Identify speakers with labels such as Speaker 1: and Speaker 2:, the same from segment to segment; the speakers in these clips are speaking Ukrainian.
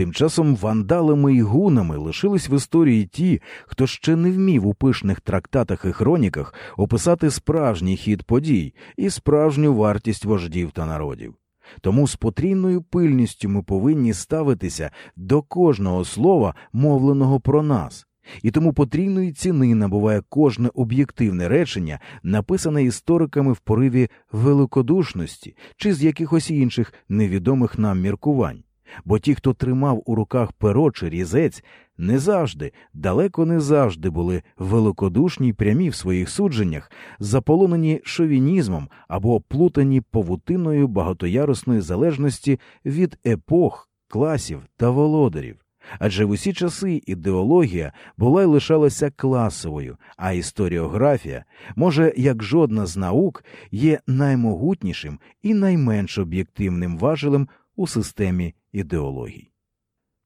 Speaker 1: Тим часом вандалами і гунами лишились в історії ті, хто ще не вмів у пишних трактатах і хроніках описати справжній хід подій і справжню вартість вождів та народів. Тому з потрійною пильністю ми повинні ставитися до кожного слова, мовленого про нас, і тому потрійної ціни набуває кожне об'єктивне речення, написане істориками в пориві великодушності чи з якихось інших невідомих нам міркувань. Бо ті, хто тримав у руках перо чи різець, не завжди, далеко не завжди були великодушні й прямі в своїх судженнях, заполонені шовінізмом або плутані павутиною багатоярусної залежності від епох, класів та володарів. Адже в усі часи ідеологія була й лишалася класовою, а історіографія, може, як жодна з наук, є наймогутнішим і найменш об'єктивним важелем у системі ідеологій.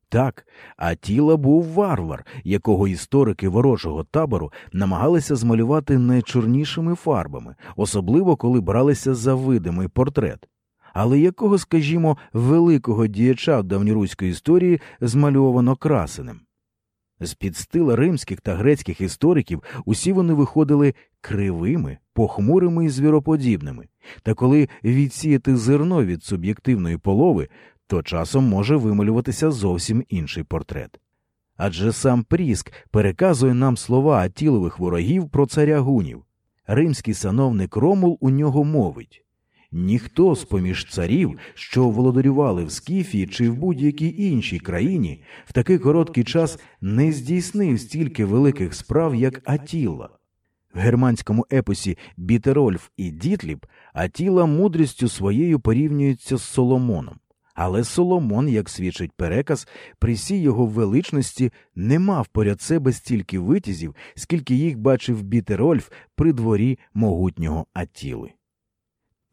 Speaker 1: Так, Атіла був варвар, якого історики ворожого табору намагалися змалювати найчорнішими фарбами, особливо коли бралися за видимий портрет. Але якого, скажімо, великого діяча давньоруської історії змальовано красеним? З під стила римських та грецьких істориків усі вони виходили кривими, похмурими і звіроподібними, та коли відсіяти зерно від суб'єктивної полови, то часом може вималюватися зовсім інший портрет. Адже сам Пріск переказує нам слова атілових ворогів про царя гунів. Римський сановник Ромул у нього мовить ніхто з поміж царів, що володарювали в Скіфії чи в будь-якій іншій країні, в такий короткий час не здійснив стільки великих справ, як Атіла. В германському епосі Бітерольф і Дітліп Атіла мудрістю своєю порівнюється з Соломоном. Але Соломон, як свідчить переказ, при всій його величності не мав поряд себе стільки витязів, скільки їх бачив Бітерольф при дворі могутнього Атіли.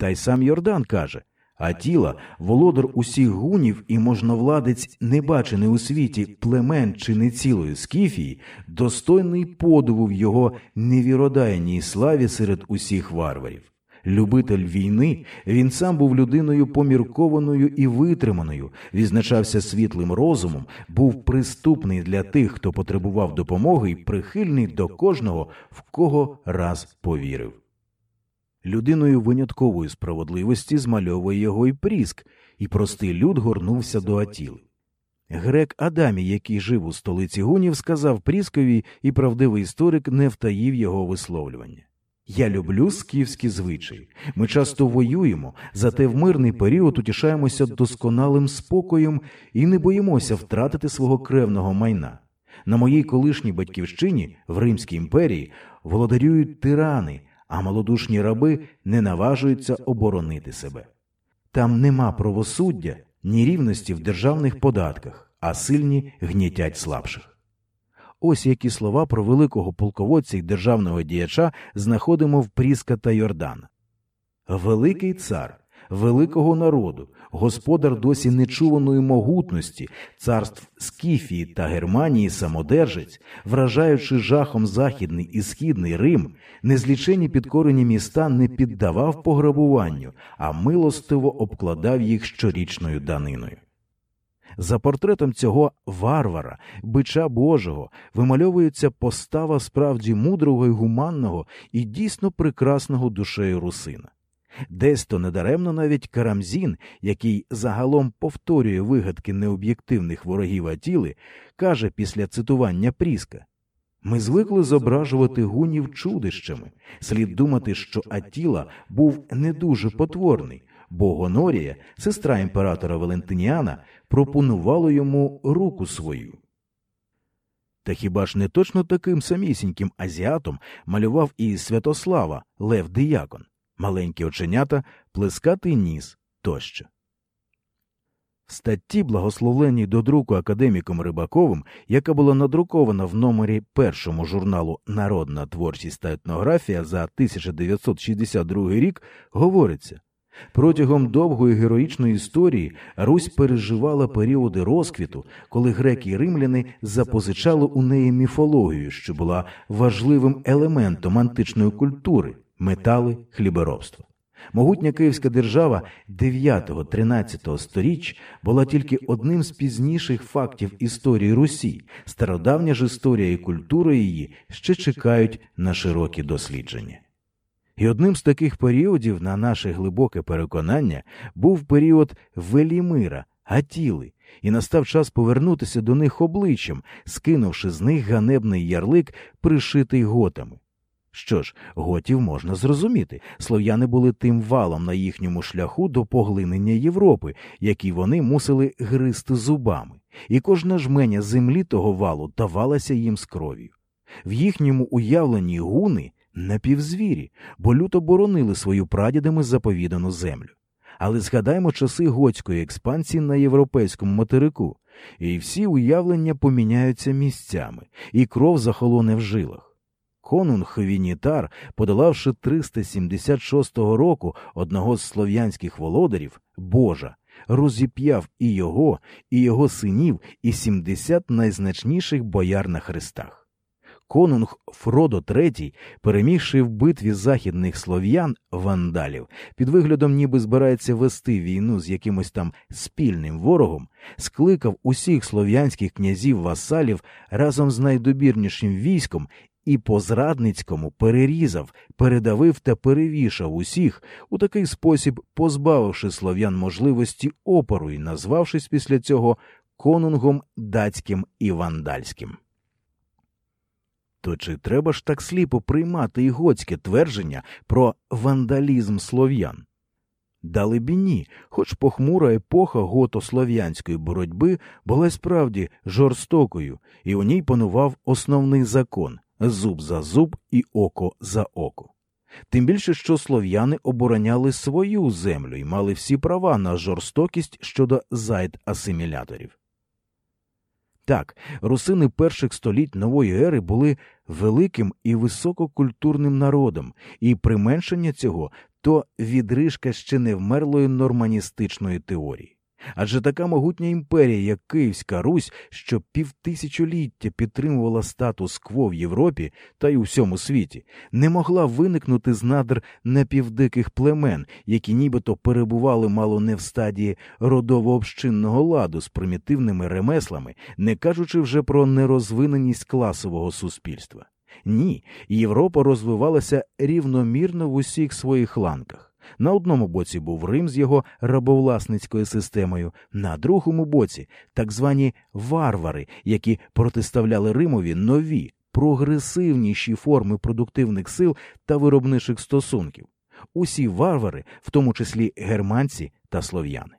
Speaker 1: Та й сам Йордан каже Атіла, володар усіх гунів і можновладець, небачений у світі племен чи не цілої Скіфії, достойний подиву в його невіродайній славі серед усіх варварів. Любитель війни, він сам був людиною поміркованою і витриманою, відзначався світлим розумом, був приступний для тих, хто потребував допомоги, і прихильний до кожного, в кого раз повірив. Людиною виняткової справедливості змальовує його і пріск, і простий люд горнувся до Атіли. Грек Адамі, який жив у столиці гунів, сказав Пріскові, і правдивий історик не втаїв його висловлювання. Я люблю скіфські звичаї. Ми часто воюємо, зате в мирний період утішаємося досконалим спокоєм і не боїмося втратити свого кревного майна. На моїй колишній батьківщині в Римській імперії володарюють тирани, а малодушні раби не наважуються оборонити себе. Там нема правосуддя, ні рівності в державних податках, а сильні гнітять слабших. Ось які слова про великого полководця й державного діяча знаходимо в Пріска та Йордана. Великий цар великого народу, господар досі нечуваної могутності, царств Скіфії та Германії самодержець, вражаючи жахом західний і східний Рим, незлічені підкорені міста не піддавав пограбуванню, а милостиво обкладав їх щорічною даниною. За портретом цього варвара, бича Божого, вимальовується постава справді мудрого й гуманного і дійсно прекрасного душею русина. Десь то недаремно навіть Карамзін, який загалом повторює вигадки необ'єктивних ворогів Атіли, каже після цитування Пріска ми звикли зображувати гунів чудищами. Слід думати, що Атіла був не дуже потворний, бо Гонорія, сестра імператора Валентиніана, пропонувала йому руку свою. Та хіба ж не точно таким самісіньким азіатом малював і Святослава Лев Диякон, маленькі оченята, плескатий ніс тощо. В статті, благословленій до друку академіком Рибаковим, яка була надрукована в номері першому журналу Народна творчість та етнографія за 1962 рік, говориться Протягом довгої героїчної історії Русь переживала періоди розквіту, коли греки і римляни запозичали у неї міфологію, що була важливим елементом античної культури, метали, хліборобства. Могутня Київська держава 9-13 сторіч була тільки одним з пізніших фактів історії Русі. Стародавня ж історія і культура її ще чекають на широкі дослідження. І одним з таких періодів, на наше глибоке переконання, був період Велімира, Гатіли, і настав час повернутися до них обличчям, скинувши з них ганебний ярлик, пришитий готами. Що ж, готів можна зрозуміти, слов'яни були тим валом на їхньому шляху до поглинення Європи, який вони мусили гризти зубами, і кожна жменя землі того валу давалася їм з кров'ю. В їхньому уявленні гуни напівзвірі, бо люто боронили свою прадідами заповідану землю. Але згадаймо часи готської експансії на європейському материку, і всі уявлення поміняються місцями, і кров захолоне в жилах. Конунг Вінітар, подолавши 376 року одного з слов'янських володарів, Божа, розіп'яв і його, і його синів, і 70 найзначніших бояр на хрестах. Конунг Фродо III, перемігши в битві західних слов'ян вандалів, під виглядом ніби збирається вести війну з якимось там спільним ворогом, скликав усіх слов'янських князів васалів разом з найдобірнішим військом і по зрадницькому перерізав, передавив та перевішав усіх, у такий спосіб позбавивши слов'ян можливості опору і назвавшись після цього конунгом датським і вандальським. То чи треба ж так сліпо приймати і твердження про вандалізм слов'ян? Далебі ні, хоч похмура епоха готослов'янської боротьби була справді жорстокою, і у ній панував основний закон зуб за зуб і око за око. Тим більше, що слов'яни обороняли свою землю і мали всі права на жорстокість щодо зайд асиміляторів. Так, русини перших століть нової ери були великим і висококультурним народом, і применшення цього то відрижка ще не вмерлої норманістичної теорії. Адже така могутня імперія, як Київська Русь, що півтисячоліття підтримувала статус кво в Європі та й у всьому світі, не могла виникнути з надр напівдиких племен, які нібито перебували мало не в стадії родово-общинного ладу з примітивними ремеслами, не кажучи вже про нерозвиненість класового суспільства. Ні, Європа розвивалася рівномірно в усіх своїх ланках. На одному боці був Рим з його рабовласницькою системою, на другому боці так звані варвари, які протиставляли Римові нові, прогресивніші форми продуктивних сил та виробничих стосунків. Усі варвари, в тому числі германці та слов'яни.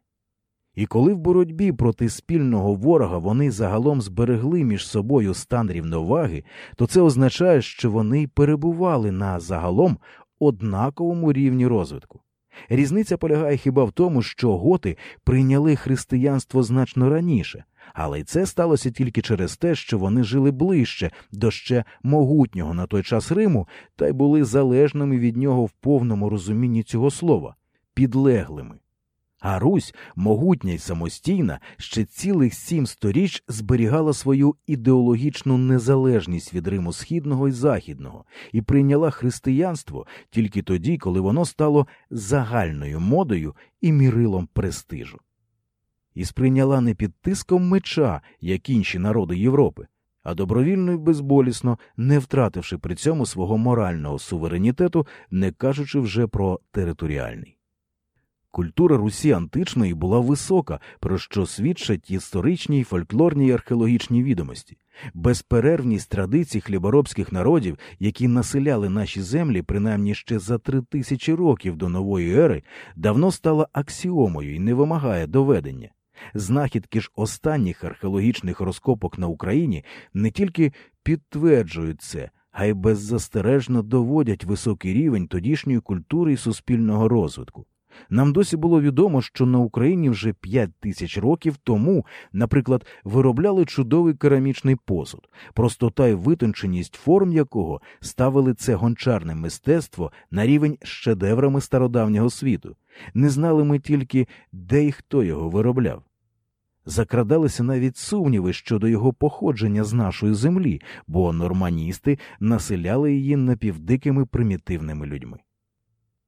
Speaker 1: І коли в боротьбі проти спільного ворога вони загалом зберегли між собою стан рівноваги, то це означає, що вони перебували на загалом однаковому рівні розвитку. Різниця полягає хіба в тому, що готи прийняли християнство значно раніше, але й це сталося тільки через те, що вони жили ближче до ще могутнього на той час Риму та й були залежними від нього в повному розумінні цього слова, підлеглими. А Русь, могутня й самостійна, ще цілих сім сторіч зберігала свою ідеологічну незалежність від Риму Східного і Західного і прийняла християнство тільки тоді, коли воно стало загальною модою і мірилом престижу. І сприйняла не під тиском меча, як інші народи Європи, а добровільно і безболісно, не втративши при цьому свого морального суверенітету, не кажучи вже про територіальний. Культура Русі античної була висока, про що свідчать історичні й фольклорні й археологічні відомості. Безперервність традицій хліборобських народів, які населяли наші землі принаймні ще за три тисячі років до нової ери, давно стала аксіомою і не вимагає доведення. Знахідки ж останніх археологічних розкопок на Україні не тільки підтверджують це, а й беззастережно доводять високий рівень тодішньої культури і суспільного розвитку. Нам досі було відомо, що на Україні вже 5 тисяч років тому, наприклад, виробляли чудовий керамічний посуд, простота й витонченість форм якого ставили це гончарне мистецтво на рівень з шедеврами стародавнього світу. Не знали ми тільки, де і хто його виробляв. Закрадалися навіть сумніви щодо його походження з нашої землі, бо норманісти населяли її напівдикими примітивними людьми.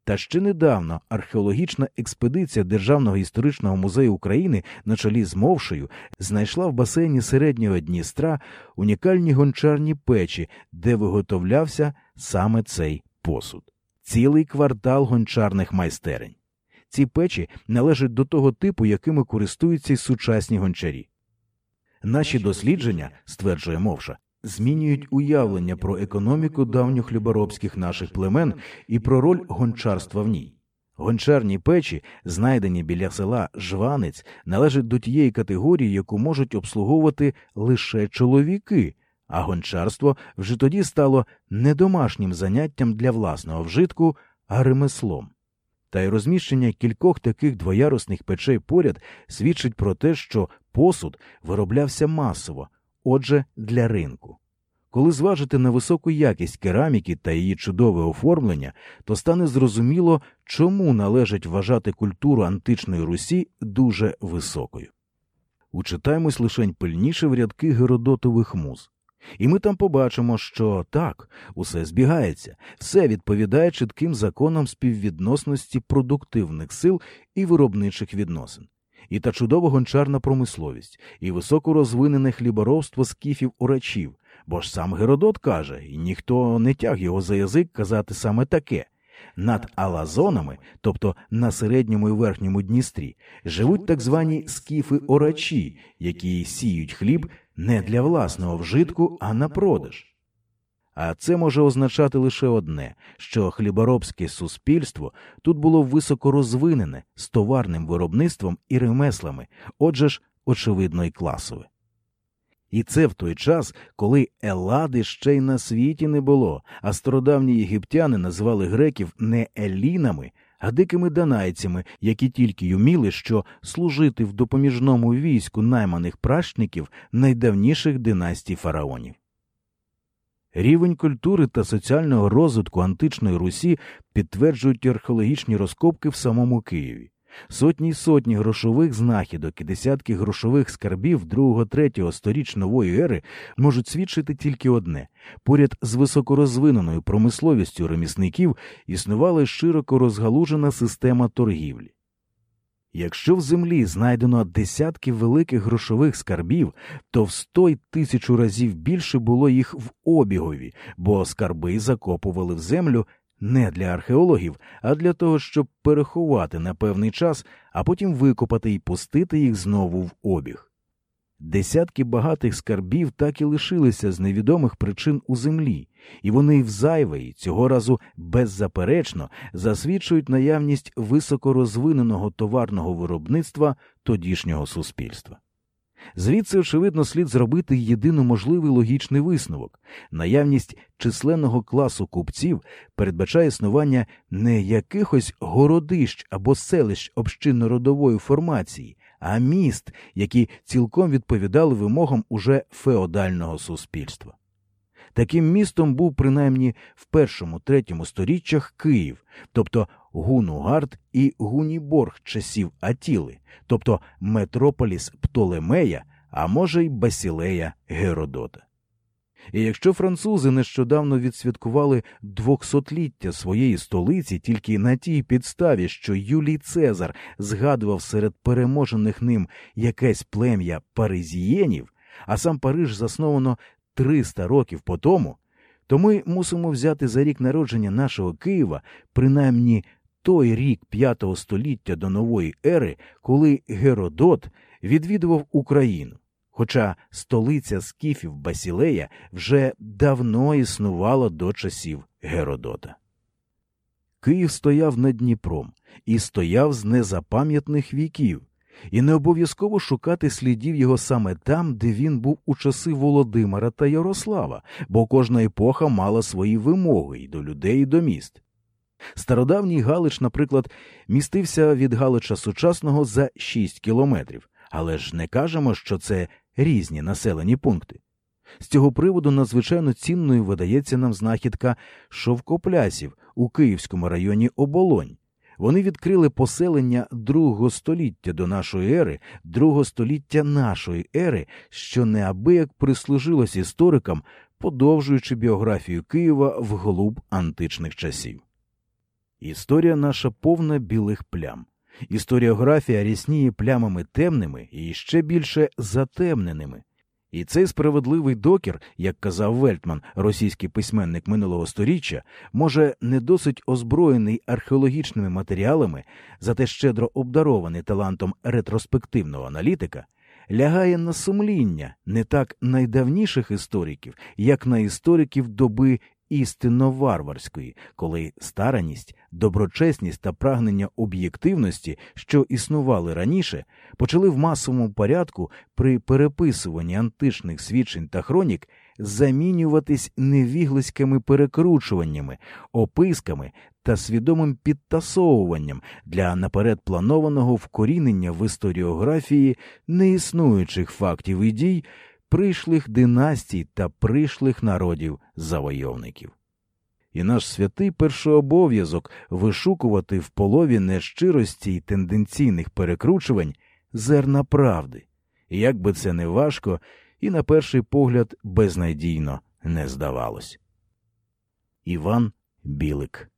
Speaker 1: Та ще недавно археологічна експедиція Державного історичного музею України на чолі з Мовшею знайшла в басейні середнього Дністра унікальні гончарні печі, де виготовлявся саме цей посуд. Цілий квартал гончарних майстерень. Ці печі належать до того типу, якими користуються й сучасні гончарі. Наші дослідження, стверджує Мовша, змінюють уявлення про економіку давньохліборобських наших племен і про роль гончарства в ній. Гончарні печі, знайдені біля села Жванець, належать до тієї категорії, яку можуть обслуговувати лише чоловіки, а гончарство вже тоді стало не домашнім заняттям для власного вжитку, а ремеслом. Та й розміщення кількох таких двоярусних печей поряд свідчить про те, що посуд вироблявся масово, отже, для ринку. Коли зважити на високу якість кераміки та її чудове оформлення, то стане зрозуміло, чому належить вважати культуру античної Русі дуже високою. Учитаймось лишень пильніше в рядки Геродотових муз. І ми там побачимо, що так, усе збігається, все відповідає чітким законам співвідносності продуктивних сил і виробничих відносин. І та чудова гончарна промисловість, і високо розвинене хліборобство скіфів урачів, бо ж сам Геродот каже, і ніхто не тяг його за язик казати саме таке. Над Алазонами, тобто на середньому і верхньому Дністрі, живуть так звані скіфи орачі, які сіють хліб не для власного вжитку, а на продаж. А це може означати лише одне, що хліборобське суспільство тут було високо розвинене з товарним виробництвом і ремеслами, отже ж, очевидно, і класове. І це в той час, коли Елади ще й на світі не було, а стародавні єгиптяни назвали греків не елінами, а дикими данайцями, які тільки й уміли, що служити в допоміжному війську найманих пращників найдавніших династій фараонів. Рівень культури та соціального розвитку античної Русі підтверджують археологічні розкопки в самому Києві. Сотні й сотні грошових знахідок і десятки грошових скарбів другого-третього сторіч нової ери можуть свідчити тільки одне поряд з високорозвиненою промисловістю ремісників існувала широко розгалужена система торгівлі. Якщо в землі знайдено десятки великих грошових скарбів, то в сто й тисячу разів більше було їх в обігові, бо скарби закопували в землю не для археологів, а для того, щоб переховати на певний час, а потім викопати і пустити їх знову в обіг. Десятки багатих скарбів так і лишилися з невідомих причин у землі, і вони взайве і цього разу беззаперечно засвідчують наявність високорозвиненого товарного виробництва тодішнього суспільства. Звідси, очевидно, слід зробити єдино можливий логічний висновок наявність численного класу купців передбачає існування не якихось городищ або селищ общинно-родової формації, а міст, які цілком відповідали вимогам уже феодального суспільства. Таким містом був принаймні в першому третьому сторіччях Київ, тобто Гунугард і Гуніборг часів Атіли, тобто Метрополіс Птолемея, а може й Басілея Геродота. І якщо французи нещодавно відсвяткували двохсотліття своєї столиці тільки на тій підставі, що Юлій Цезар згадував серед переможених ним якесь плем'я паризієнів, а сам Париж засновано 300 років по тому, то ми мусимо взяти за рік народження нашого Києва принаймні той рік п'ятого століття до нової ери, коли Геродот відвідував Україну. Хоча столиця скіфів Басілея вже давно існувала до часів Геродота. Київ стояв над Дніпром і стояв з незапам'ятних віків, і не обов'язково шукати слідів його саме там, де він був у часи Володимира та Ярослава, бо кожна епоха мала свої вимоги і до людей, і до міст. Стародавній Галич, наприклад, містився від Галича сучасного за 6 кілометрів, але ж не кажемо, що це різні населені пункти. З цього приводу надзвичайно цінною видається нам знахідка шовкоплясів у Київському районі Оболонь. Вони відкрили поселення другого століття до нашої ери, другого століття нашої ери, що неабияк прислужилось історикам, подовжуючи біографію Києва вглуб античних часів. Історія наша повна білих плям. Історіографія рісніє плямами темними і ще більше затемненими. І цей справедливий докір, як казав Вельтман, російський письменник минулого сторіччя, може не досить озброєний археологічними матеріалами, зате щедро обдарований талантом ретроспективного аналітика, лягає на сумління не так найдавніших істориків, як на істориків доби істинно варварської, коли стараність, доброчесність та прагнення об'єктивності, що існували раніше, почали в масовому порядку при переписуванні античних свідчень та хронік замінюватись невігласькими перекручуваннями, описками та свідомим підтасовуванням для наперед планованого вкорінення в історіографії неіснуючих фактів і дій пришлих династій та пришлих народів завойовників. І наш святий першообов'язок вишукувати в полові нещирості й тенденційних перекручувань зерна правди, як би це не важко і, на перший погляд, безнадійно не здавалось. Іван Білик